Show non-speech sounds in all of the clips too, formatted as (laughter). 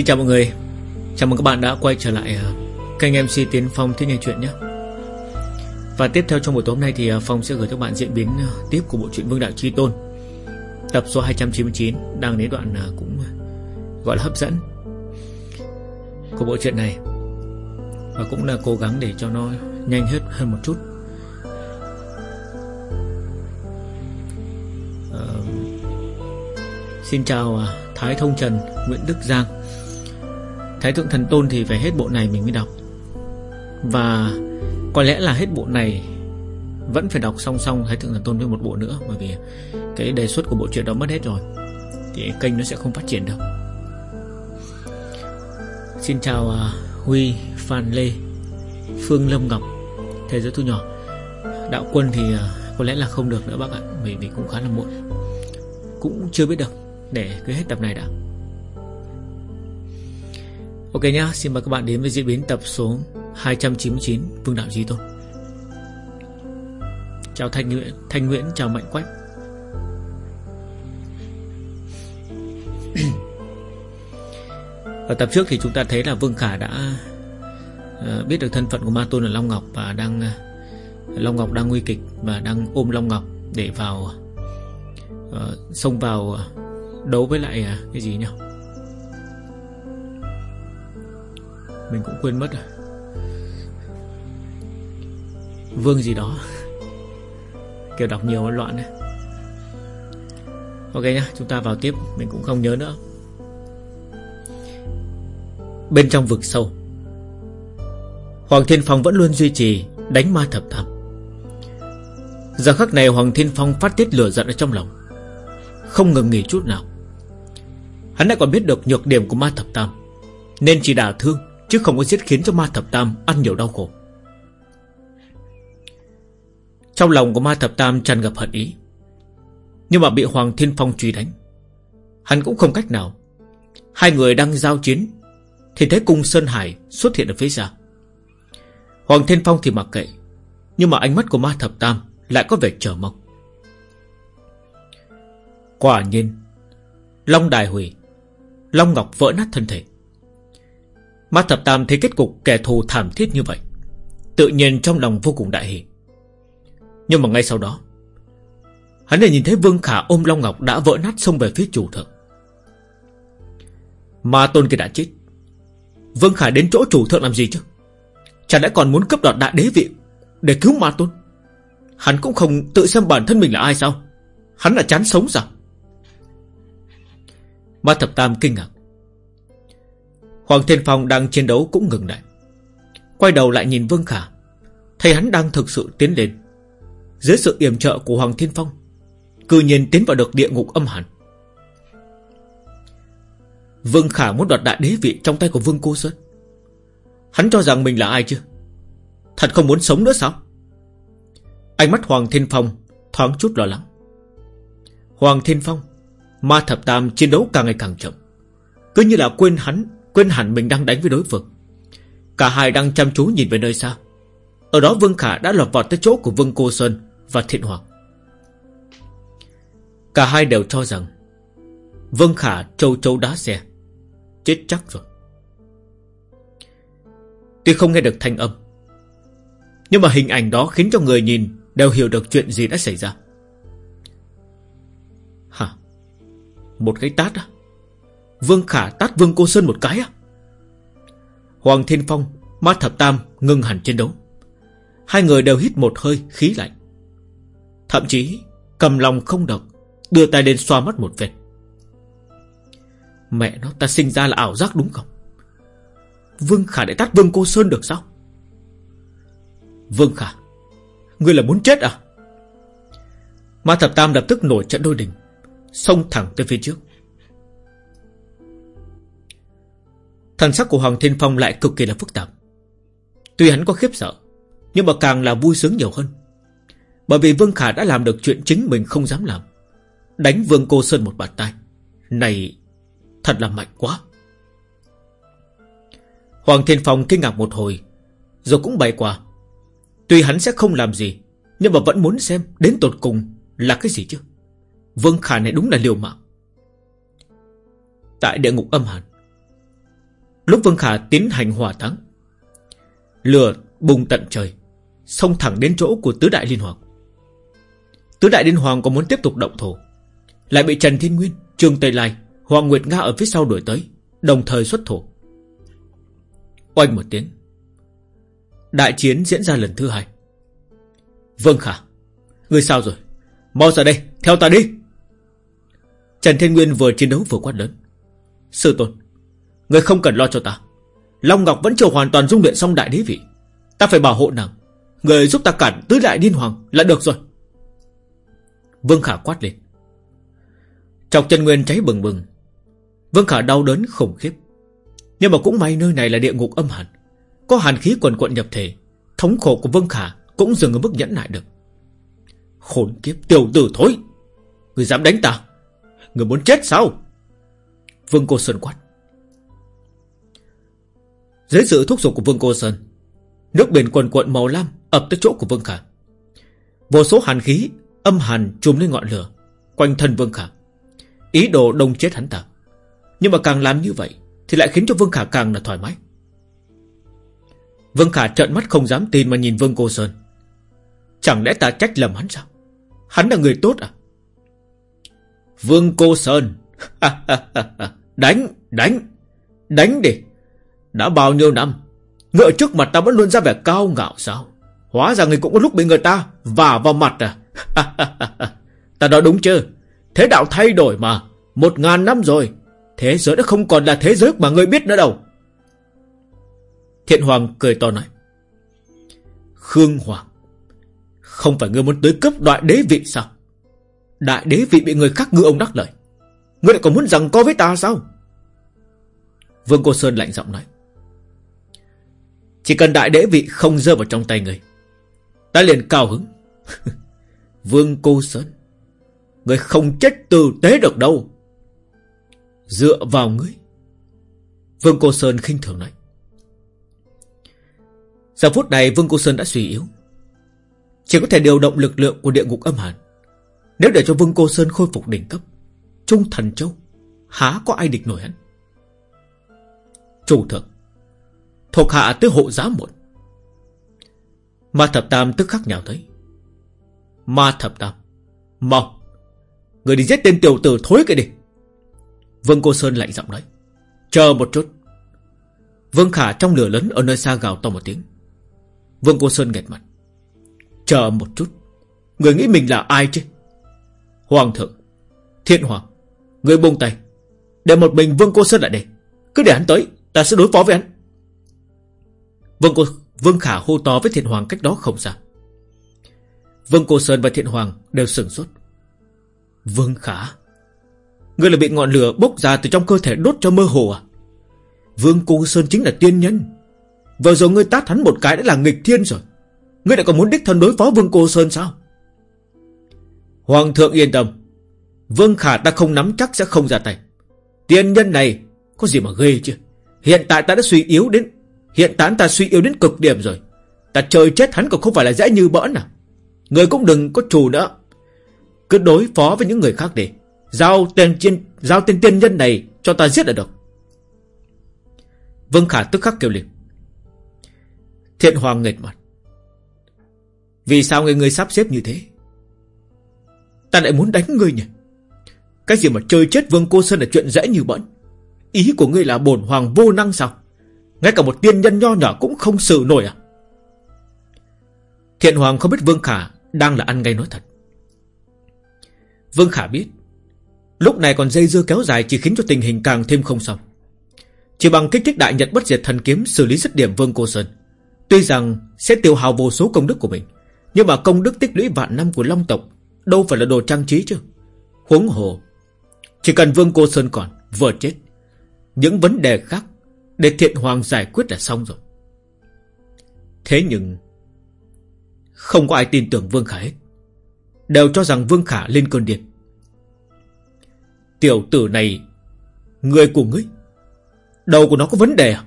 Xin chào mọi người. Chào mừng các bạn đã quay trở lại ờ, kênh MC Tiến Phong Thích Nghe Chuyện nhé. Và tiếp theo trong buổi tối hôm nay thì ờ, Phong sẽ gửi cho các bạn diễn biến ờ, tiếp của bộ truyện Vương Đạo Chi Tôn Tập số 299 đang đến đoạn cũng gọi là hấp dẫn của bộ truyện này. Và cũng là cố gắng để cho nó nhanh hết hơn một chút. Xin chào Thái Thông Trần, Nguyễn Đức Giang. Thái Thượng Thần Tôn thì phải hết bộ này mình mới đọc. Và có lẽ là hết bộ này Vẫn phải đọc song song Thái Thượng Thần Tôn với một bộ nữa Bởi vì cái đề xuất của bộ truyện đó mất hết rồi Thì kênh nó sẽ không phát triển đâu Xin chào uh, Huy, Phan Lê Phương Lâm Ngọc Thế giới thu nhỏ. Đạo quân thì uh, có lẽ là không được nữa bác ạ Vì, vì cũng khá là muộn. Cũng chưa biết được Để cứ hết tập này đã. Ok nhá, xin mời các bạn đến với diễn biến tập số 299 Vương Đạo Di Tôn. Chào Thanh Nguyễn, Thanh Nguyễn chào Mạnh Quách. Ở tập trước thì chúng ta thấy là Vương Khả đã ờ, biết được thân phận của Ma Tôn là Long Ngọc Và đang ờ, Long Ngọc đang nguy kịch Và đang ôm Long Ngọc để vào uh, Xông vào đấu với lại uh, cái gì nhỉ? Mình cũng quên mất rồi Vương gì đó. Kiểu đọc nhiều loạn này Ok nhá, Chúng ta vào tiếp. Mình cũng không nhớ nữa. Bên trong vực sâu, Hoàng Thiên Phong vẫn luôn duy trì Đánh ma thập thập. Giờ khắc này Hoàng Thiên Phong phát tiết lửa giận ở trong lòng, Không ngừng nghỉ chút nào. Hắn đã còn biết được nhược điểm của ma thập tam, Nên chỉ đả thương. Chứ không có giết khiến cho ma thập tam Ăn nhiều đau khổ. Trong lòng của ma thập tam tràn ngập hận ý, Nhưng mà bị Hoàng Thiên Phong truy đánh, Hắn cũng không cách nào. Hai người đang giao chiến, Thì thấy cung Sơn Hải xuất hiện ở phía xa. Hoàng Thiên Phong thì mặc kệ, Nhưng mà ánh mắt của ma thập tam Lại có vẻ chờ mong. Quả nhiên, Long đài hủy, Long Ngọc vỡ nát thân thể. Ma thập tam thấy kết cục kẻ thù thảm thiết như vậy, Tự nhiên trong lòng vô cùng đại hỷ Nhưng mà ngay sau đó, Hắn lại nhìn thấy Vương Khả ôm Long Ngọc đã vỡ nát xông về phía chủ thượng. Ma tôn kia đã chết. Vương Khả đến chỗ chủ thượng làm gì chứ? Chẳng lẽ còn muốn cấp đoạt đại đế vị Để cứu ma tôn? Hắn cũng không tự xem bản thân mình là ai sao? Hắn là chán sống sao? Ma thập tam kinh ngạc. Hoàng Thiên Phong đang chiến đấu cũng ngừng lại. Quay đầu lại nhìn Vương Khả. Thấy hắn đang thực sự tiến lên. Dưới sự yểm trợ của Hoàng Thiên Phong, Cư nhiên tiến vào được địa ngục âm hẳn Vương Khả muốn đoạt đại đế vị Trong tay của Vương Cô Sơn. Hắn cho rằng mình là ai chứ? Thật không muốn sống nữa sao? Ánh mắt Hoàng Thiên Phong Thoáng chút lo lắng. Hoàng Thiên Phong, Ma Thập Tam chiến đấu càng ngày càng chậm. Cứ như là quên hắn Quên hẳn mình đang đánh với đối phương. Cả hai đang chăm chú nhìn về nơi xa. Ở đó Vương Khả đã lọt vào tới chỗ của Vương Cô Sơn Và Thiện Hoàng. Cả hai đều cho rằng Vương Khả trâu trâu đá xe, Chết chắc rồi. Tuy không nghe được thanh âm, Nhưng mà hình ảnh đó khiến cho người nhìn Đều hiểu được chuyện gì đã xảy ra. Hả? Một cái tát á? Vương Khả tát Vương Cô Sơn một cái á. Hoàng Thiên Phong, Ma Thập Tam ngưng hẳn chiến đấu. Hai người đều hít một hơi khí lạnh. Thậm chí, Cầm lòng không được, Đưa tay lên xoa mắt một vệt. Mẹ nó, ta sinh ra là ảo giác đúng không? Vương Khả để tát Vương Cô Sơn được sao? Vương Khả, Ngươi là muốn chết à? Ma Thập Tam lập tức nổi trận đôi đình, Xông thẳng tới phía trước. Thần sắc của Hoàng Thiên Phong lại cực kỳ là phức tạp. Tuy hắn có khiếp sợ, Nhưng mà càng là vui sướng nhiều hơn. Bởi vì Vương Khả đã làm được chuyện chính mình không dám làm. Đánh Vương Cô Sơn một bàn tay. Này, Thật là mạnh quá. Hoàng Thiên Phong kinh ngạc một hồi, Rồi cũng bay qua. Tuy hắn sẽ không làm gì, Nhưng mà vẫn muốn xem đến tột cùng là cái gì chứ. Vương Khả này đúng là liều mạng. Tại địa ngục âm hàn Lúc Vương Khả tiến hành hỏa thắng Lửa bùng tận trời, Xông thẳng đến chỗ của Tứ Đại Liên Hoàng. Tứ Đại Liên Hoàng còn muốn tiếp tục động thổ, Lại bị Trần Thiên Nguyên, Trương Tây Lai, Hoàng Nguyệt Nga ở phía sau đuổi tới, Đồng thời xuất thổ. Oanh một tiếng, Đại chiến diễn ra lần thứ hai. Vương Khả Người sao rồi? Mau ra đây, Theo ta đi. Trần Thiên Nguyên vừa chiến đấu vừa quát lớn, Sư tôn Người không cần lo cho ta. Long Ngọc vẫn chưa hoàn toàn dung luyện xong đại đế vị. Ta phải bảo hộ nàng. Người giúp ta cản tứ đại điên hoàng là được rồi. Vương Khả quát lên. Chọc chân nguyên cháy bừng bừng. Vương Khả đau đớn khủng khiếp. Nhưng mà cũng may nơi này là địa ngục âm hàn. Có hàn khí quần quận nhập thể. Thống khổ của Vương Khả Cũng dừng ở mức nhẫn nại được. Khốn kiếp, tiểu tử thối. Người dám đánh ta. Người muốn chết sao? Vương Cô Sơn quát. Dưới sự thúc giục của Vương Cô Sơn, Nước biển quần cuộn màu lam ập tới chỗ của Vương Khả. Vô số hàn khí, Âm hàn trùm lên ngọn lửa, Quanh thân Vương Khả. Ý đồ đông chết hắn ta. Nhưng mà càng làm như vậy Thì lại khiến cho Vương Khả càng là thoải mái. Vương Khả trợn mắt không dám tin mà nhìn Vương Cô Sơn. Chẳng lẽ ta trách lầm hắn sao? Hắn là người tốt à? Vương Cô Sơn. (laughs) Đánh Đánh Đánh đi. Đã bao nhiêu năm, Ngựa trước mặt ta vẫn luôn ra vẻ cao ngạo sao? Hóa ra người cũng có lúc bị người ta Vả vào mặt à? (laughs) Ta nói đúng chưa Thế đạo thay đổi mà, Một ngàn năm rồi, Thế giới đã không còn là thế giới mà người biết nữa đâu. Thiện Hoàng cười to nói, Khương Hoàng, Không phải ngươi muốn tới cấp đại đế vị sao? Đại đế vị bị người khác ngư ông đắc lợi, Ngươi lại còn muốn rằng co với ta sao? Vương Cô Sơn lạnh giọng nói chỉ cần đại đế vị không rơi vào trong tay người, Ta liền cao hứng. (laughs) Vương Cô Sơn, Người không chết tử tế được đâu. Dựa vào ngươi, Vương Cô Sơn khinh thường nói. Giờ phút này Vương Cô Sơn đã suy yếu. Chỉ có thể điều động lực lượng của địa ngục âm hàn. Nếu để cho Vương Cô Sơn khôi phục đỉnh cấp, Trung thần châu, Há có ai địch nổi hắn? Chủ thượng Thuộc hạ tới hộ giá muộn. Ma thập tam tức khắc nhào tới. Ma thập tam, Mau, Người đi giết tên tiểu tử thối cái đi. Vương Cô Sơn lạnh giọng nói, Chờ một chút. Vương Khả trong lửa lớn ở nơi xa gào to một tiếng. Vương Cô Sơn nghẹt mặt, Chờ một chút, Người nghĩ mình là ai chứ? Hoàng thượng Thiện Hoàng, Người buông tay, Để một mình Vương Cô Sơn lại đây, Cứ để hắn tới, Ta sẽ đối phó với hắn. Vương Cô, Vương Khả hô to với Thiện Hoàng cách đó không xa. Vương Cô Sơn và Thiện Hoàng đều sửng sốt. Vương Khả, Ngươi là bị ngọn lửa bốc ra từ trong cơ thể đốt cho mơ hồ à? Vương Cô Sơn chính là tiên nhân. Vừa rồi ngươi tát hắn một cái đã là nghịch thiên rồi. Ngươi lại còn muốn đích thân đối phó Vương Cô Sơn sao? Hoàng thượng yên tâm. Vương Khả ta không nắm chắc sẽ không ra tay. Tiên nhân này Có gì mà ghê chứ? Hiện tại ta đã suy yếu đến Hiện tại ta suy yếu đến cực điểm rồi. Ta chơi chết hắn còn không phải là dễ như bỡn à? Người cũng đừng có trù nữa. Cứ đối phó với những người khác đi. Giao tên tiên Giao tên tiên nhân này cho ta giết là được. Vương Khả tức khắc kêu liền. Thiện Hoàng nghệt mặt. Vì sao người người sắp xếp như thế? Ta lại muốn đánh ngươi nhỉ? Cái gì mà chơi chết Vương Cô Sơn là chuyện dễ như bỡn. Ý của ngươi là bổn hoàng vô năng sao? Ngay cả một tiên nhân nho nhỏ cũng không xử nổi à? Thiện Hoàng không biết Vương Khả Đang là ăn ngay nói thật. Vương Khả biết, Lúc này còn dây dưa kéo dài Chỉ khiến cho tình hình càng thêm không xong. Chỉ bằng kích thích đại nhật bất diệt thần kiếm Xử lý dứt điểm Vương Cô Sơn, Tuy rằng sẽ tiêu hào vô số công đức của mình, Nhưng mà công đức tích lũy vạn năm của Long tộc Đâu phải là đồ trang trí chứ. Huống hồ, Chỉ cần Vương Cô Sơn còn vừa chết, Những vấn đề khác để thiện hoàng giải quyết là xong rồi. Thế nhưng, Không có ai tin tưởng Vương Khả hết. Đều cho rằng Vương Khả lên cơn điên. Tiểu tử này, Người của ngươi, Đầu của nó có vấn đề à?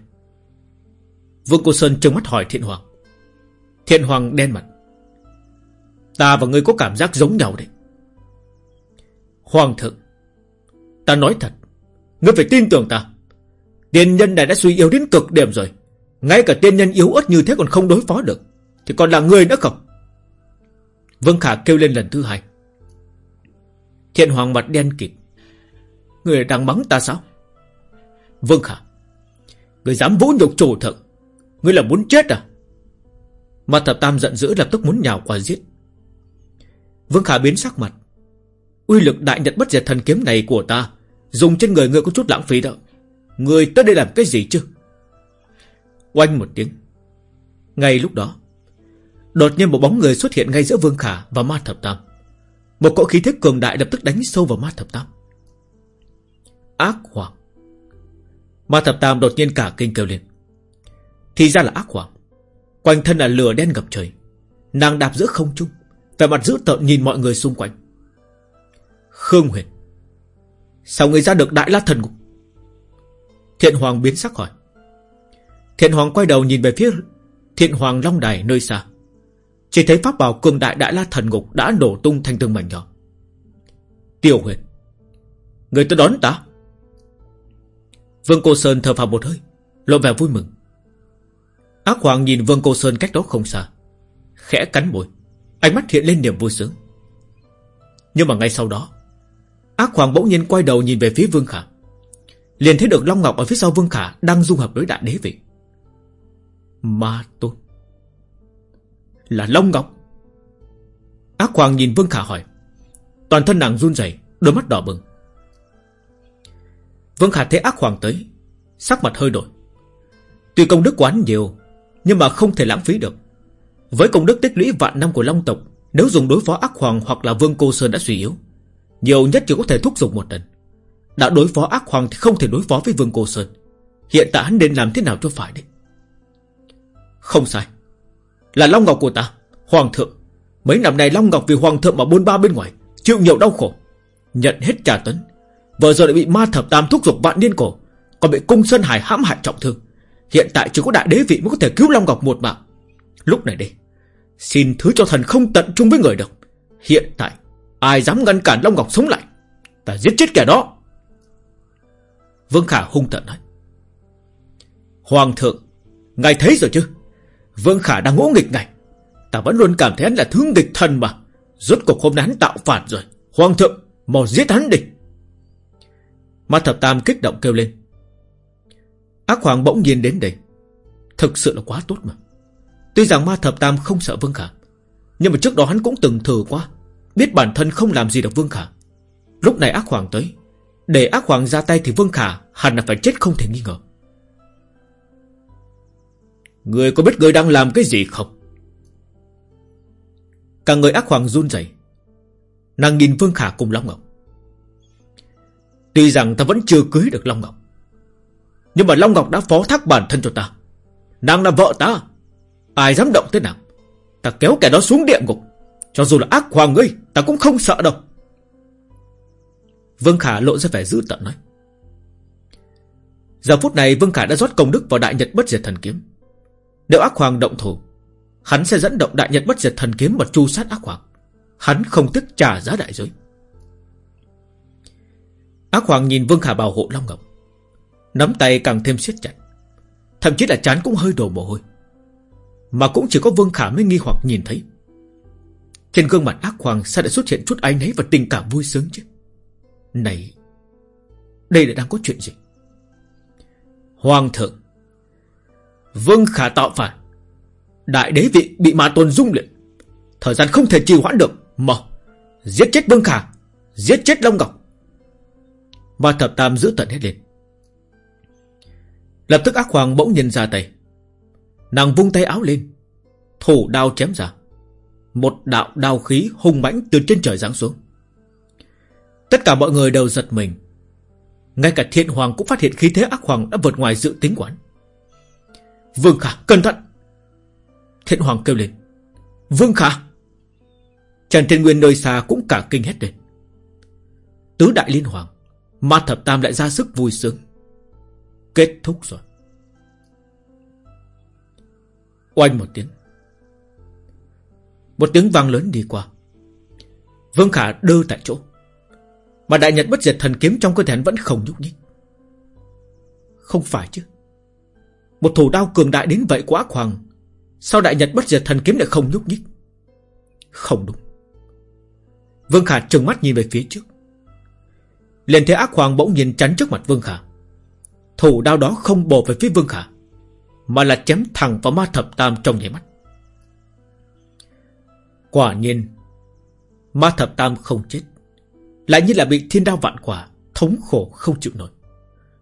Vương Cô Sơn trừng mắt hỏi Thiện Hoàng. Thiện Hoàng đen mặt. Ta và ngươi có cảm giác giống nhau đấy. Hoàng thượng, Ta nói thật, Ngươi phải tin tưởng ta. Tiên nhân này đã suy yếu đến cực điểm rồi. Ngay cả tiên nhân yếu ớt như thế còn không đối phó được. Thì còn là người nữa không? Vương Khả kêu lên lần thứ hai. Thiện Hoàng mặt đen kịt. Người đang mắng ta sao? Vương Khả. Người dám vũ nhục chủ thượng. Người là muốn chết à? Mặt thập tam giận dữ lập tức muốn nhào qua giết. Vương Khả biến sắc mặt. Uy lực đại nhật bất diệt thần kiếm này của ta, Dùng trên người ngươi có chút lãng phí đó. Người tới đây làm cái gì chứ? Oanh một tiếng. Ngay lúc đó, Đột nhiên một bóng người xuất hiện ngay giữa Vương Khả và Ma Thập Tam. Một cỗ khí thức cường đại lập tức đánh sâu vào Ma Thập Tam. Ác Hoàng. Ma Thập Tam đột nhiên cả kinh kêu lên. Thì ra là ác hoàng. Quanh thân là lửa đen ngập trời. Nàng đạp giữa không trung, Vẻ mặt dữ tợn nhìn mọi người xung quanh. Khương Huyền. Sao người ra được Đại La Thần Ngục? Thiện Hoàng biến sắc hỏi. Thiện Hoàng quay đầu nhìn về phía Thiện Hoàng Long Đài nơi xa. Chỉ thấy pháp bảo cường đại Đại La Thần Ngục Đã nổ tung thành từng mảnh nhỏ. Tiêu Huyền, Người tới đón ta. Vương Cô Sơn thở phào một hơi, Lộ vẻ vui mừng. Ác Hoàng nhìn Vương Cô Sơn cách đó không xa, Khẽ cắn môi, Ánh mắt hiện lên niềm vui sướng. Nhưng mà ngay sau đó, Ác Hoàng bỗng nhiên quay đầu nhìn về phía Vương Khả. Liền thấy được Long Ngọc ở phía sau Vương Khả Đang dung hợp với đại đế vị. Ma Tôn. Là Long Ngọc. Ác Hoàng nhìn Vương Khả hỏi. Toàn thân nàng run rẩy, Đôi mắt đỏ bừng. Vương Khả thấy ác hoàng tới Sắc mặt hơi đổi. Tuy công đức quán nhiều Nhưng mà không thể lãng phí được. Với công đức tích lũy vạn năm của Long tộc Nếu dùng đối phó ác hoàng hoặc là Vương Cô Sơn đã suy yếu Nhiều nhất chỉ có thể thúc giục một lần. Đã đối phó ác hoàng thì không thể đối phó với Vương Cổ Sơn. Hiện tại hắn nên làm thế nào cho phải đấy? Không sai. Là Long Ngọc của ta, Hoàng thượng. Mấy năm nay Long Ngọc vì Hoàng thượng mà buôn ba bên ngoài, Chịu nhiều đau khổ. Nhận hết trả tấn. Vừa rồi lại bị ma thập tam thúc giục vạn niên cổ, Còn bị cung Sơn Hải hãm hại trọng thương. Hiện tại chỉ có đại đế vị mới có thể cứu Long Ngọc một mạng. Lúc này đây, Xin thứ cho thần không tận chung với người được Hiện tại, Ai dám ngăn cản Long Ngọc sống lại? Ta giết chết kẻ đó. Vương Khả hung tận nói. Hoàng thượng, Ngài thấy rồi chứ? Vương Khả đang ngỗ nghịch ngài. Ta vẫn luôn cảm thấy hắn là thứ nghịch thần mà. Rốt cuộc hôm nay hắn tạo phản rồi. Hoàng thượng, Mau giết hắn đi. Ma thập tam kích động kêu lên. Ác hoàng bỗng nhiên đến đây. Thực sự là quá tốt mà. Tuy rằng ma thập tam không sợ Vương Khả, Nhưng mà trước đó hắn cũng từng thử qua. Biết bản thân không làm gì được Vương Khả. Lúc này ác hoàng tới để ác hoàng ra tay thì Vương Khả Hẳn là phải chết không thể nghi ngờ. Người có biết người đang làm cái gì không? Cả người ác hoàng run rẩy. Nàng nhìn Vương Khả cùng Long Ngọc. Tuy rằng ta vẫn chưa cưới được Long Ngọc, Nhưng mà Long Ngọc đã phó thác bản thân cho ta. Nàng là vợ ta. Ai dám động tới nàng, Ta kéo kẻ đó xuống địa ngục. Cho dù là ác hoàng ngươi, Ta cũng không sợ đâu. Vương Khả lộ ra vẻ dữ tận nói. Giờ phút này, Vương Khả đã rót công đức vào Đại Nhật Bất Diệt Thần Kiếm. Nếu ác hoàng động thủ, Hắn sẽ dẫn động Đại Nhật Bất Diệt Thần Kiếm Mà chu sát ác hoàng. Hắn không tức trả giá đại giới. Ác Hoàng nhìn Vương Khả bảo hộ Long Ngọc. Nắm tay càng thêm siết chặt. Thậm chí là chán cũng hơi đổ mồ hôi. Mà cũng chỉ có Vương Khả mới nghi hoặc nhìn thấy. Trên gương mặt ác hoàng Sao lại xuất hiện chút ánh nấy và tình cảm vui sướng chứ? Này, Đây là đang có chuyện gì? Hoàng thượng, Vương Khả tạo phản Đại đế vị bị ma tôn dung luyện. Thời gian không thể trì hoãn được Mở Giết chết Vương Khả, Giết chết Long Ngọc. Ma thập tam giữ tận hết lên. Lập tức ác hoàng bỗng nhìn ra tay. Nàng vung tay áo lên, Thủ đao chém ra. Một đạo đao khí hung mãnh từ trên trời giáng xuống. Tất cả mọi người đều giật mình. Ngay cả thiện hoàng cũng phát hiện khí thế ác hoàng đã vượt ngoài dự tính quán Vương Khả, cẩn thận! Thiện hoàng kêu lên. Vương Khả! Trần Thiên Nguyên nơi xa cũng cả kinh hết lên. Tứ đại liên hoàng, Ma thập tam lại ra sức vui sướng. Kết thúc rồi. Oanh một tiếng. Một tiếng vang lớn đi qua. Vương Khả đơ tại chỗ. Mà đại nhật bất diệt thần kiếm trong cơ thể hắn vẫn không nhúc nhích. Không phải chứ. Một thủ đao cường đại đến vậy của ác hoàng Sao đại nhật bất diệt thần kiếm lại không nhúc nhích? Không đúng. Vương Khả trừng mắt nhìn về phía trước. Liền thấy ác hoàng bỗng nhìn chắn trước mặt Vương Khả. Thủ đao đó không bổ về phía Vương Khả, Mà là chém thẳng vào ma thập tam trong nhảy mắt. Quả nhiên, Ma thập tam không chết. Lại như là bị thiên đao vạn quả, Thống khổ không chịu nổi.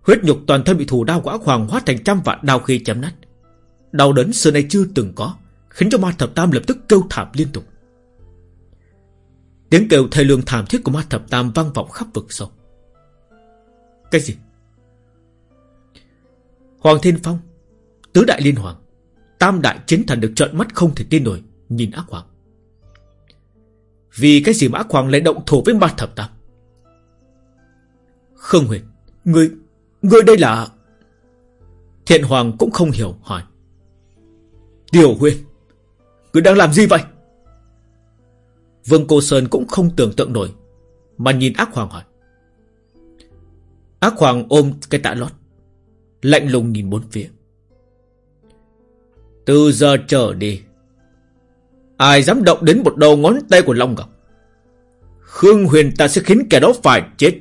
Huyết nhục toàn thân bị thủ đao quả hoàng Hóa thành trăm vạn đao khi chém nát. Đau đớn xưa nay chưa từng có, Khiến cho ma thập tam lập tức kêu thảm liên tục. Tiếng kêu thầy lương thảm thiết của ma thập tam vang vọng khắp vực sâu. Cái gì? Hoàng Thiên Phong, Tứ đại liên hoàng, Tam đại chiến thần được trợn mắt không thể tin nổi, Nhìn ác hoàng. Vì cái gì mà ác hoàng lại động thủ với ma thập tam? Khương Huyền Người Người đây là? Thiện Hoàng cũng không hiểu, hỏi. Tiểu Huyền Người đang làm gì vậy? Vương Cô Sơn cũng không tưởng tượng nổi, Mà nhìn ác hoàng hỏi. Ác hoàng ôm cái tạ lót, Lạnh lùng nhìn bốn phía. Từ giờ trở đi Ai dám động đến một đầu ngón tay của Long Ngọc? Khương Huyền ta sẽ khiến kẻ đó phải chết.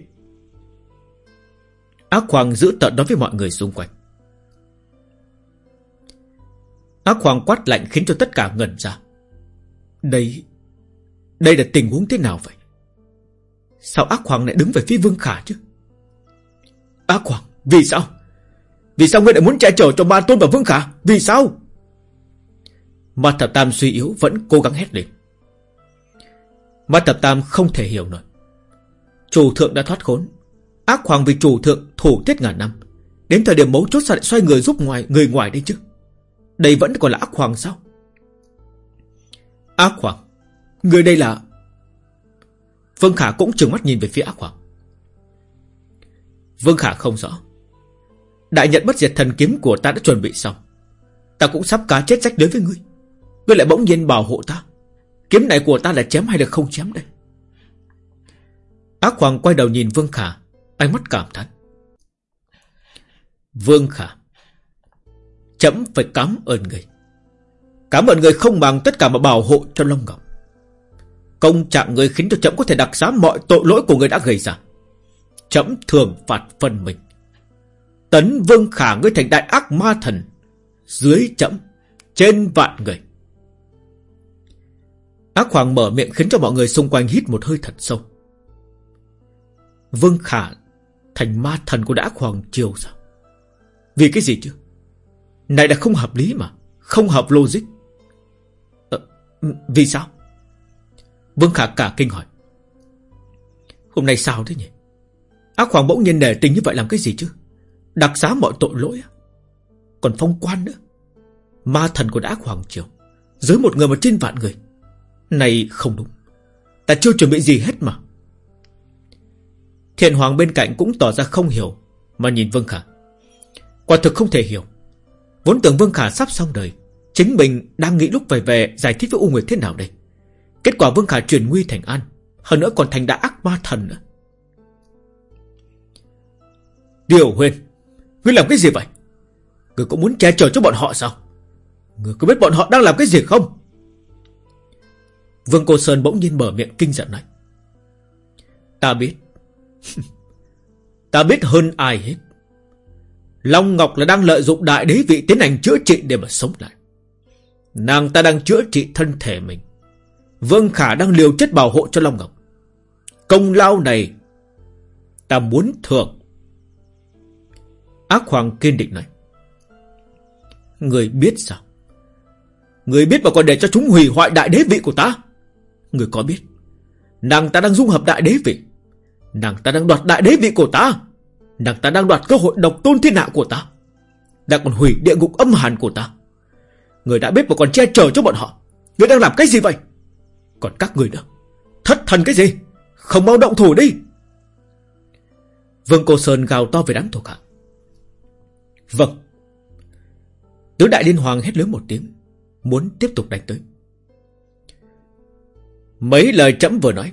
Ác hoàng giữ tận đó với mọi người xung quanh. Ác hoàng quát lạnh khiến cho tất cả ngẩn ra. Đây Đây là tình huống thế nào vậy? Sao ác hoàng lại đứng về phía Vương Khả chứ? Ác hoàng, Vì sao? Vì sao ngươi lại muốn che chở cho ma tôn và Vương Khả? Vì sao? Ma thập tam suy yếu vẫn cố gắng hét lên. Ma thập tam không thể hiểu nổi. Chủ thượng đã thoát khốn. Ác hoàng vì chủ thượng thủ tiết ngàn năm. Đến thời điểm mấu chốt sao lại xoay người giúp ngoài, người ngoài đây chứ? Đây vẫn còn là ác hoàng sao? Ác hoàng. Người đây là Vương Khả cũng trừng mắt nhìn về phía ác hoàng. Vương Khả không rõ. Đại nhận bất diệt thần kiếm của ta đã chuẩn bị xong. Ta cũng sắp cá chết rách đối với ngươi. Ngươi lại bỗng nhiên bảo hộ ta. Kiếm này của ta là chém hay là không chém đây? Ác hoàng quay đầu nhìn Vương Khả, Ánh mắt cảm thán. Vương Khả, Chấm phải cảm ơn người. Cảm ơn người không bằng tất cả mà bảo hộ cho Long Ngọc. Công trạng người khiến cho chấm có thể đặc giá mọi tội lỗi của người đã gây ra. Chấm thường phạt phần mình. Tấn Vương Khả, ngươi thành đại ác ma thần. Dưới chấm, Trên vạn người. Ác hoàng mở miệng khiến cho mọi người xung quanh hít một hơi thật sâu. Vương Khả Thành ma thần của Ác hoàng triều sao? Vì cái gì chứ? Này đã không hợp lý mà Không hợp logic. À, Vì sao? Vương Khả cả kinh hỏi. Hôm nay sao thế nhỉ? Ác hoàng bỗng nhiên nể tình như vậy làm cái gì chứ? Đặc giá mọi tội lỗi Còn phong quan nữa. Ma thần của Ác hoàng triều. Dưới một người mà trên vạn người. Này không đúng. Ta chưa chuẩn bị gì hết mà. Thiện Hoàng bên cạnh cũng tỏ ra không hiểu, Mà nhìn Vương Khả. Quả thực không thể hiểu. Vốn tưởng Vương Khả sắp xong đời, Chính mình đang nghĩ lúc về về Giải thích với U Nguyệt thế nào đây. Kết quả Vương Khả chuyển nguy thành an, Hơn nữa còn thành đã ác ma thần nữa. Điều Huyền, Ngươi làm cái gì vậy? Ngươi có muốn che chở cho bọn họ sao? Ngươi có biết bọn họ đang làm cái gì không? Vương Cô Sơn bỗng nhiên mở miệng kinh giận nói. Ta biết. (laughs) Ta biết hơn ai hết. Long Ngọc là đang lợi dụng đại đế vị tiến hành chữa trị để mà sống lại. Nàng ta đang chữa trị thân thể mình. Vương Khả đang liều chết bảo hộ cho Long Ngọc. Công lao này Ta muốn thưởng. Ác Hoàng kiên định nói. Người biết sao? Người biết mà còn để cho chúng hủy hoại đại đế vị của ta? Người có biết, Nàng ta đang dung hợp đại đế vị. Nàng ta đang đoạt đại đế vị của ta. Nàng ta đang đoạt cơ hội độc tôn thiên hạ của ta. Đang còn hủy địa ngục âm hàn của ta. Người đã biết mà còn che chở cho bọn họ. Người đang làm cái gì vậy? Còn các người nữa. Thất thần cái gì? Không mau động thủ đi. Vương Cô Sơn gào to về đám thuộc hạ. Vâng. Tứ đại liên hoàng hét lớn một tiếng, Muốn tiếp tục đánh tới. Mấy lời chấm vừa nói.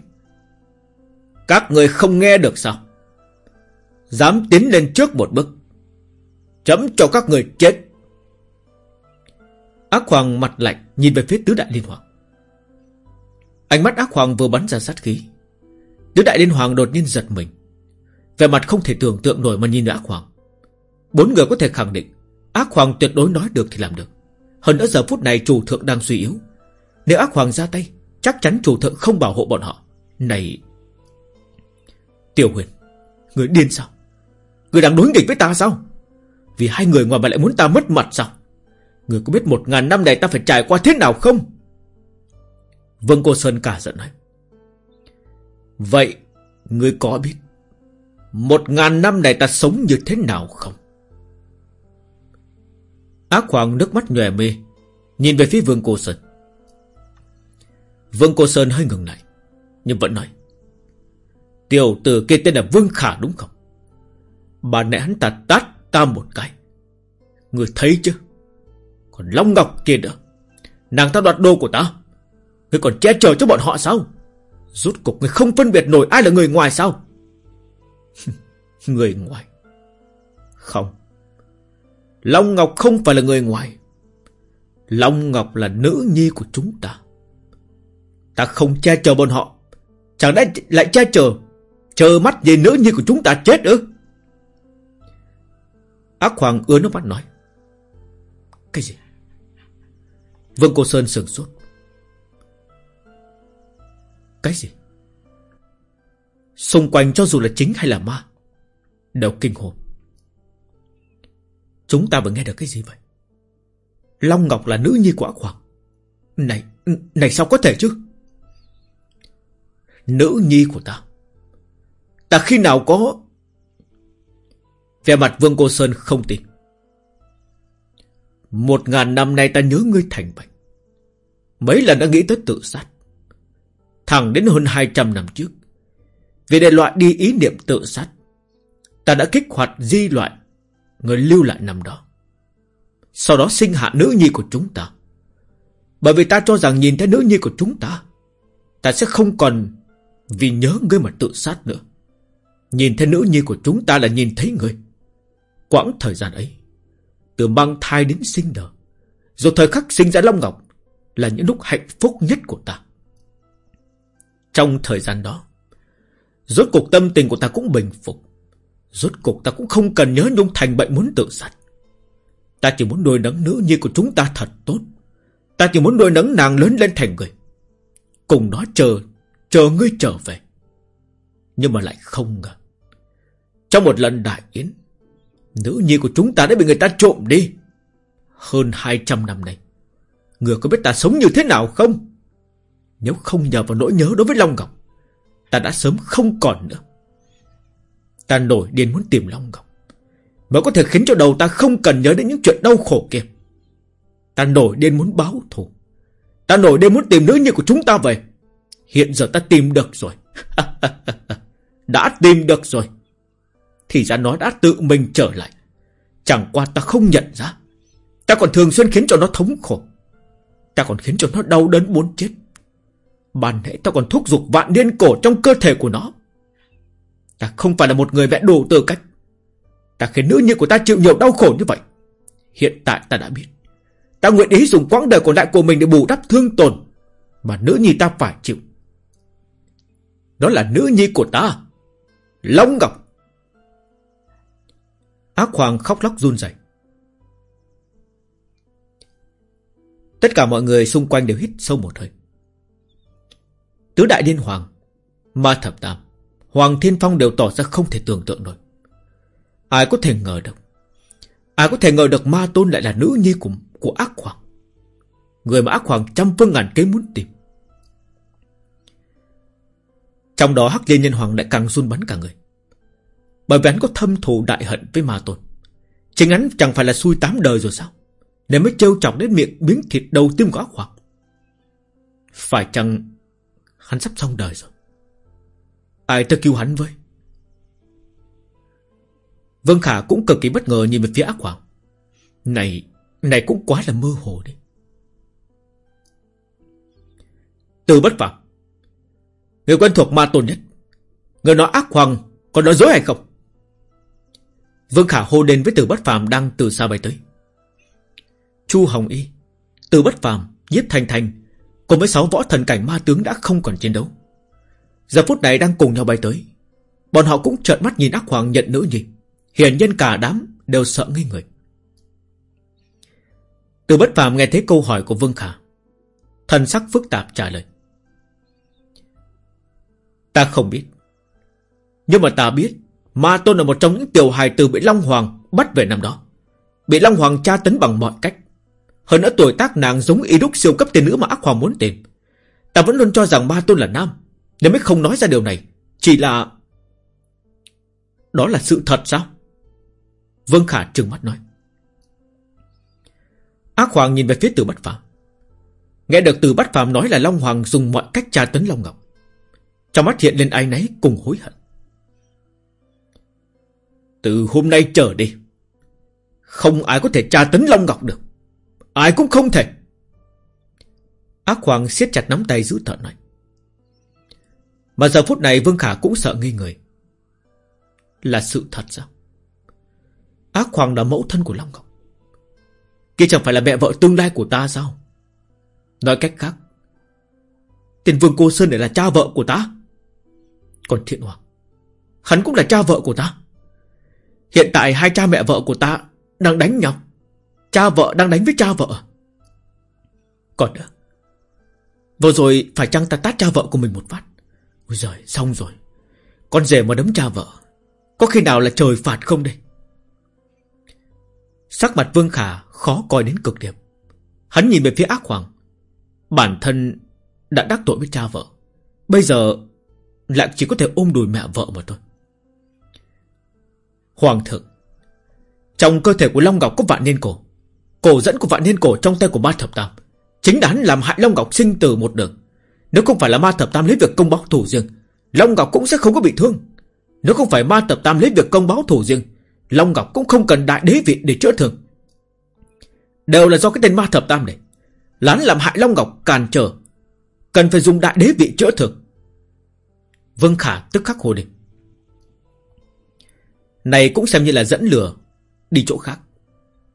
Các người không nghe được sao? Dám tiến lên trước một bước. Chấm cho các người chết. Ác Hoàng mặt lạnh Nhìn về phía tứ đại liên hoàng. Ánh mắt ác hoàng vừa bắn ra sát khí. Tứ đại liên hoàng đột nhiên giật mình. Về mặt không thể tưởng tượng nổi mà nhìn ác hoàng. Bốn người có thể khẳng định, Ác hoàng tuyệt đối nói được thì làm được. Hơn nữa giờ phút này chủ thượng đang suy yếu. Nếu ác hoàng ra tay Chắc chắn chủ thượng không bảo hộ bọn họ. Này, Tiểu huyền, Người điên sao? Người đang đối nghịch với ta sao? Vì hai người ngoài mà lại muốn ta mất mặt sao? Người có biết một ngàn năm này ta phải trải qua thế nào không? Vương Cô Sơn cả giận nói. Vậy, Người có biết Một ngàn năm này ta sống như thế nào không? Ác Hoàng nước mắt nhòe mê, Nhìn về phía Vương Cô Sơn. Vương Cô Sơn hơi ngừng lại, Nhưng vẫn nói, Tiểu tử kia tên là Vương Khả đúng không? Bà nãy hắn ta tát ta một cái. Người thấy chứ? Còn Long Ngọc kia nữa. Nàng ta đoạt đô của ta. Người còn che chở cho bọn họ sao? Rốt cục người không phân biệt nổi ai là người ngoài sao? (laughs) Người ngoài? Không. Long Ngọc không phải là người ngoài. Long Ngọc là nữ nhi của chúng ta. Ta không che chở bọn họ. Chẳng lẽ lại che chở Chờ mắt về nữ nhi của chúng ta chết ư? Ác Hoàng ứa nước mắt nói. Cái gì? Vương Cô Sơn sừng sốt. Cái gì? Xung quanh cho dù là chính hay là ma, Đều kinh hồn. Chúng ta vừa nghe được cái gì vậy? Long Ngọc là nữ nhi của ác hoàng. Này Này sao có thể chứ? Nữ nhi của ta. Ta khi nào có Về mặt Vương Cô Sơn không tin. Một ngàn năm nay ta nhớ ngươi thành bệnh. Mấy lần đã nghĩ tới tự sát. Thẳng đến hơn hai trăm năm trước, Vì để loại đi ý niệm tự sát, Ta đã kích hoạt di loại Người lưu lại năm đó. Sau đó sinh hạ nữ nhi của chúng ta. Bởi vì ta cho rằng nhìn thấy nữ nhi của chúng ta Ta sẽ không còn vì nhớ ngươi mà tự sát nữa. Nhìn thấy nữ nhi của chúng ta là nhìn thấy ngươi. Quãng thời gian ấy, Từ mang thai đến sinh nở, Rồi thời khắc sinh ra Long Ngọc Là những lúc hạnh phúc nhất của ta. Trong thời gian đó, Rốt cuộc tâm tình của ta cũng bình phục. Rốt cuộc ta cũng không cần nhớ Nhung thành bệnh muốn tự sát. Ta chỉ muốn nuôi nấng nữ nhi của chúng ta thật tốt. Ta chỉ muốn nuôi nấng nàng lớn lên thành người. Cùng đó chờ Chờ ngươi trở về. Nhưng mà lại không ngờ. Trong một lần đại yến, Nữ nhi của chúng ta đã bị người ta trộm đi. Hơn 200 năm nay ngươi có biết ta sống như thế nào không? Nếu không nhờ vào nỗi nhớ đối với Long Ngọc, Ta đã sớm không còn nữa. Ta nổi điên muốn tìm Long Ngọc Mới có thể khiến cho đầu ta không cần nhớ đến những chuyện đau khổ kia. Ta nổi điên muốn báo thù. Ta nổi điên muốn tìm nữ nhi của chúng ta về. Hiện giờ ta tìm được rồi. (laughs) Đã tìm được rồi. Thì ra nó đã tự mình trở lại. Chẳng qua ta không nhận ra. Ta còn thường xuyên khiến cho nó thống khổ. Ta còn khiến cho nó đau đớn muốn chết. Bạn nãy ta còn thúc giục vạn niên cổ trong cơ thể của nó. Ta không phải là một người vẽ đủ tư cách. Ta khiến nữ nhi của ta chịu nhiều đau khổ như vậy. Hiện tại ta đã biết. Ta nguyện ý dùng quãng đời còn lại của mình để bù đắp thương tổn Mà nữ nhi ta phải chịu. Đó là nữ nhi của ta Long Ngọc Ác Hoàng khóc lóc run rẩy. Tất cả mọi người xung quanh đều hít sâu một hơi Tứ đại liên hoàng Ma thập tam Hoàng Thiên Phong đều tỏ ra không thể tưởng tượng nổi. Ai có thể ngờ được. Ai có thể ngờ được ma tôn lại là nữ nhi của, của ác hoàng. Người mà ác hoàng trăm phương ngàn kế muốn tìm. Trong đó Hắc Liên Nhân Hoàng lại càng run bắn cả người. Bởi vì hắn có thâm thù đại hận với ma tôn. Chính hắn chẳng phải là xui tám đời rồi sao? Nên mới trêu chọc đến miệng biến thịt đầu tiêm của ác hoàng. Phải chăng hắn sắp xong đời rồi? Ai ta cứu hắn với Vân Khả cũng cực kỳ bất ngờ nhìn về phía ác hoàng Này Này cũng quá là mơ hồ đi Từ bất phạm Người quen thuộc ma tôn nhất. Người nói ác hoàng Còn nói dối hay không? Vương Khả hô đến với từ bất phàm đang từ xa bay tới. Chu Hồng Y Từ bất phàm, Nhiếp thành thành Cùng với sáu võ thần cảnh ma tướng đã không còn chiến đấu. Giờ phút này đang cùng nhau bay tới. Bọn họ cũng trợn mắt nhìn ác hoàng nhận nữ nhi Hiển nhân cả đám đều sợ ngây người. Từ bất phàm nghe thấy câu hỏi của Vương Khả Thần sắc phức tạp trả lời. Ta không biết. Nhưng mà ta biết, Ma Tôn là một trong những tiểu hài từ bị Long Hoàng bắt về năm đó. Bị Long Hoàng tra tấn bằng mọi cách. Hơn nữa tuổi tác nàng giống y đúc siêu cấp tiền nữ mà ác hoàng muốn tìm. Ta vẫn luôn cho rằng Ma Tôn là nam, Nên mới không nói ra điều này. Chỉ là Đó là sự thật sao? Vương Khả trừng mắt nói. Ác Hoàng nhìn về phía từ bất phàm. Nghe được từ bất phàm nói là Long Hoàng dùng mọi cách tra tấn Long Ngọc. Trong mắt hiện lên ai nấy cùng hối hận. Từ hôm nay trở đi, Không ai có thể tra tấn Long Ngọc được. Ai cũng không thể. Ác Hoàng siết chặt nắm tay giữ thợ nói. Mà giờ phút này Vương Khả cũng sợ nghi người. Là sự thật sao? Ác Hoàng là mẫu thân của Long Ngọc. Kia chẳng phải là mẹ vợ tương lai của ta sao? Nói cách khác, Tiền vương cô Sơn này là cha vợ của ta. Còn thiện hoàng. Hắn cũng là cha vợ của ta. Hiện tại hai cha mẹ vợ của ta Đang đánh nhau. Cha vợ đang đánh với cha vợ. Còn nữa, Vừa rồi phải chăng ta tát cha vợ của mình một phát? Ôi giời, xong rồi. Con rể mà đấm cha vợ, Có khi nào là trời phạt không đây? Sắc mặt Vương Khả khó coi đến cực điểm. Hắn nhìn về phía ác hoàng. Bản thân đã đắc tội với cha vợ. Bây giờ lại chỉ có thể ôm đùi mẹ vợ mà thôi. Hoàng thượng, Trong cơ thể của Long Ngọc có vạn niên cổ. Cổ dẫn của vạn niên cổ trong tay của ma thập tam. Chính là hắn làm hại Long Ngọc sinh từ một đường. Nếu không phải là ma thập tam lấy việc công báo thủ riêng, Long Ngọc cũng sẽ không có bị thương. Nếu không phải ma thập tam lấy việc công báo thủ riêng, Long Ngọc cũng không cần đại đế vị để chữa thương. Đều là do cái tên ma thập tam này. Lán làm hại Long Ngọc càn trở, Cần phải dùng đại đế vị chữa thương. Vương Khả, tức khắc hồ địch. Này cũng xem như là dẫn lừa Đi chỗ khác.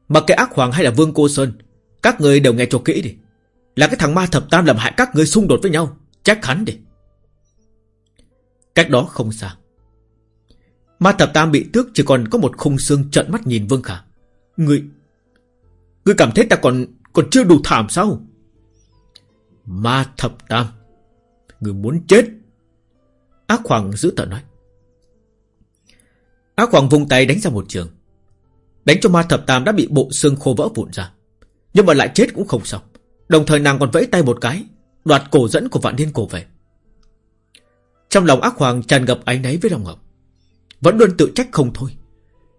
Mà cái ác hoàng hay là Vương Cô Sơn, Các người đều nghe cho kỹ đi. Là cái thằng ma thập tam làm hại các người xung đột với nhau, chắc hắn đi. Cách đó không xa. Ma thập tam bị tước chỉ còn có một khung xương trận mắt nhìn Vương Khả. Người Người cảm thấy ta còn còn chưa đủ thảm sao? Ma thập tam Người muốn chết. Ác hoàng giữ tợn nói. Ác hoàng vùng tay đánh ra một trường. Đánh cho ma thập tam đã bị bộ xương khô vỡ vụn ra. Nhưng mà lại chết cũng không xong. Đồng thời nàng còn vẫy tay một cái, Đoạt cổ dẫn của vạn niên cổ về. Trong lòng ác hoàng tràn ngập áy náy với lòng ngọc. Vẫn luôn tự trách không thôi.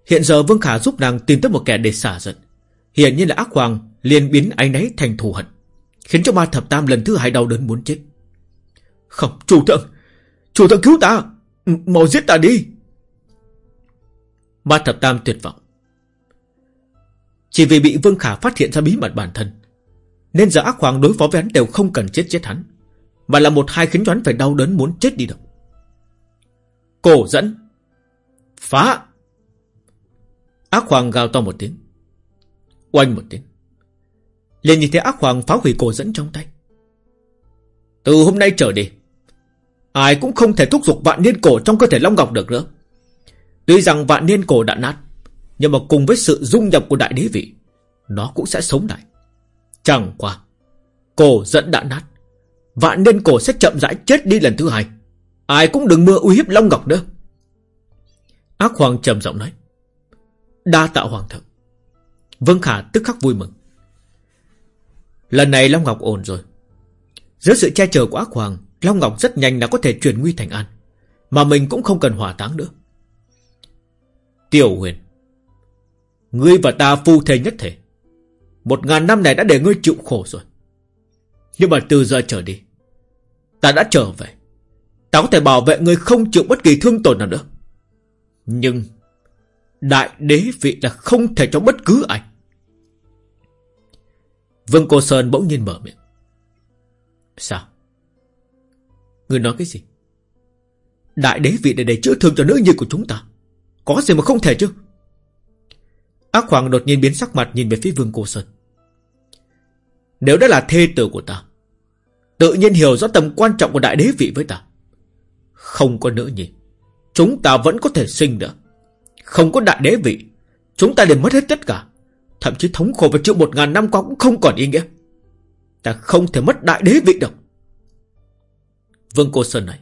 Hiện giờ Vương Khả giúp nàng tìm tới một kẻ để xả giận. Hiện nhiên là ác hoàng liền biến áy náy thành thù hận, Khiến cho ma thập tam lần thứ hai đau đớn muốn chết. Không, chủ thượng Chủ thượng cứu ta. Mau giết ta đi. Ba thập tam tuyệt vọng. Chỉ vì bị Vương Khả phát hiện ra bí mật bản thân, Nên giờ ác hoàng đối phó với hắn đều không cần chết chết hắn, Mà là một hai khiến cho hắn phải đau đớn muốn chết đi được Cổ dẫn. Phá. Ác hoàng gào to một tiếng. Oanh một tiếng. Liền nhìn thấy ác hoàng phá hủy cổ dẫn trong tay. Từ hôm nay trở đi Ai cũng không thể thúc giục vạn niên cổ trong cơ thể Long Ngọc được nữa. Tuy rằng vạn niên cổ đã nát, Nhưng mà cùng với sự dung nhập của đại đế vị, Nó cũng sẽ sống lại. Chẳng qua, Cổ dẫn đã nát, Vạn niên cổ sẽ chậm rãi chết đi lần thứ hai. Ai cũng đừng mơ uy hiếp Long Ngọc nữa. Ác hoàng trầm giọng nói. Đa tạo hoàng thượng. Vân Khả tức khắc vui mừng. Lần này Long Ngọc ổn rồi. Dưới sự che chở của ác hoàng Long Ngọc rất nhanh là có thể chuyển nguy thành an, Mà mình cũng không cần hỏa táng nữa. Tiểu huyền, Ngươi và ta phu thề nhất thể. Một ngàn năm này đã để ngươi chịu khổ rồi. Nhưng mà từ giờ trở đi, Ta đã trở về. Ta có thể bảo vệ ngươi không chịu bất kỳ thương tổn nào nữa. Nhưng Đại đế vị là không thể cho bất cứ ai. Vương Cô Sơn bỗng nhiên mở miệng. Sao? Người nói cái gì Đại đế vị để để chữa thương cho nữ nhi của chúng ta Có gì mà không thể chứ Ác Hoàng đột nhiên biến sắc mặt nhìn về phía Vương Cô Sơn. Nếu đã là thê tử của ta, tự nhiên hiểu rõ tầm quan trọng của đại đế vị với ta. Không có nữ nhi chúng ta vẫn có thể sinh nữa Không có đại đế vị, chúng ta đều mất hết tất cả. Thậm chí thống khổ và chịu một ngàn năm qua cũng không còn ý nghĩa. Ta không thể mất đại đế vị được. Vương Cô Sơn này,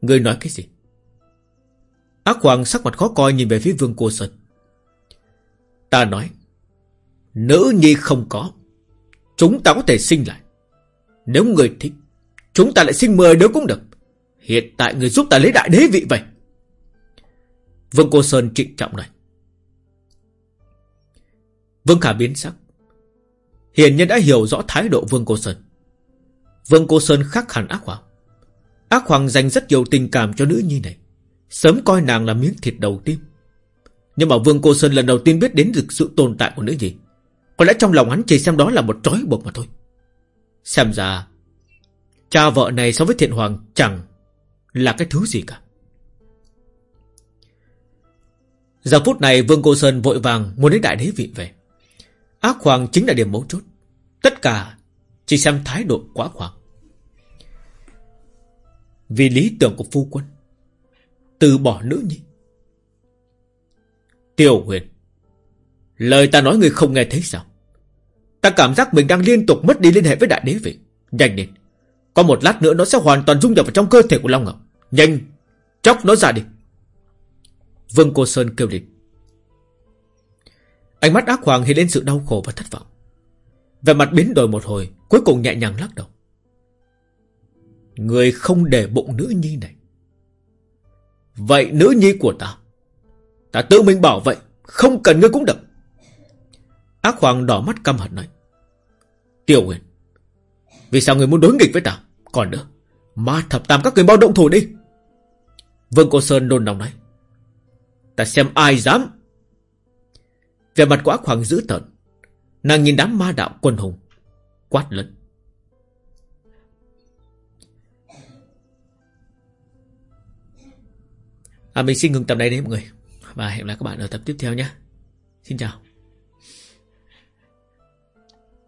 Ngươi nói cái gì? Ác Hoàng sắc mặt khó coi nhìn về phía Vương Cô Sơn. Ta nói, nữ nhi không có. Chúng ta có thể sinh lại. Nếu người thích, chúng ta lại sinh mười đứa cũng được. Hiện tại người giúp ta lấy đại đế vị vậy. Vương Cô Sơn trịnh trọng này. Vương Khả biến sắc. hiền nhân đã hiểu rõ thái độ Vương Cô Sơn. Vương Cô Sơn khác hẳn ác hoàng. Ác hoàng dành rất nhiều tình cảm cho nữ nhi này. Sớm coi nàng là miếng thịt đầu tiên. Nhưng mà Vương Cô Sơn lần đầu tiên biết đến được sự tồn tại của nữ nhi. Có lẽ trong lòng hắn chỉ xem đó là một trói buộc mà thôi. Xem ra, cha vợ này so với thiện hoàng chẳng là cái thứ gì cả. Giờ phút này Vương Cô Sơn vội vàng muốn đến đại đế vị về. Ác hoàng chính là điểm mấu chốt. Tất cả chỉ xem thái độ quá khoảng. Vì lý tưởng của phu quân. Từ bỏ nữ nhi. Tiêu huyền, Lời ta nói người không nghe thấy sao? Ta cảm giác mình đang liên tục mất đi liên hệ với đại đế vị. Nhanh lên. Có một lát nữa nó sẽ hoàn toàn dung nhập vào trong cơ thể của Long Ngọc. Nhanh, Chóc nó ra đi. Vương Cô Sơn kêu lên. Ánh mắt ác hoàng hiện lên sự đau khổ và thất vọng. Về mặt biến đổi một hồi, Cuối cùng nhẹ nhàng lắc đầu. Người không để bụng nữ nhi này. Vậy nữ nhi của ta Ta tự mình bảo vậy, Không cần ngươi cũng được. Ác hoàng đỏ mắt căm hận nói, Tiểu Huyền, Vì sao người muốn đối nghịch với ta? Còn nữa, Ma thập tam các người bao động thủ đi. Vương Cô Sơn đồn lòng nói, Ta xem ai dám. Về mặt của ác hoàng dữ tợn, Nàng nhìn đám ma đạo quân hùng, Quát lớn à, Mình xin ngừng tập này đấy mọi người. Và hẹn gặp lại các bạn ở tập tiếp theo nhé. Xin chào.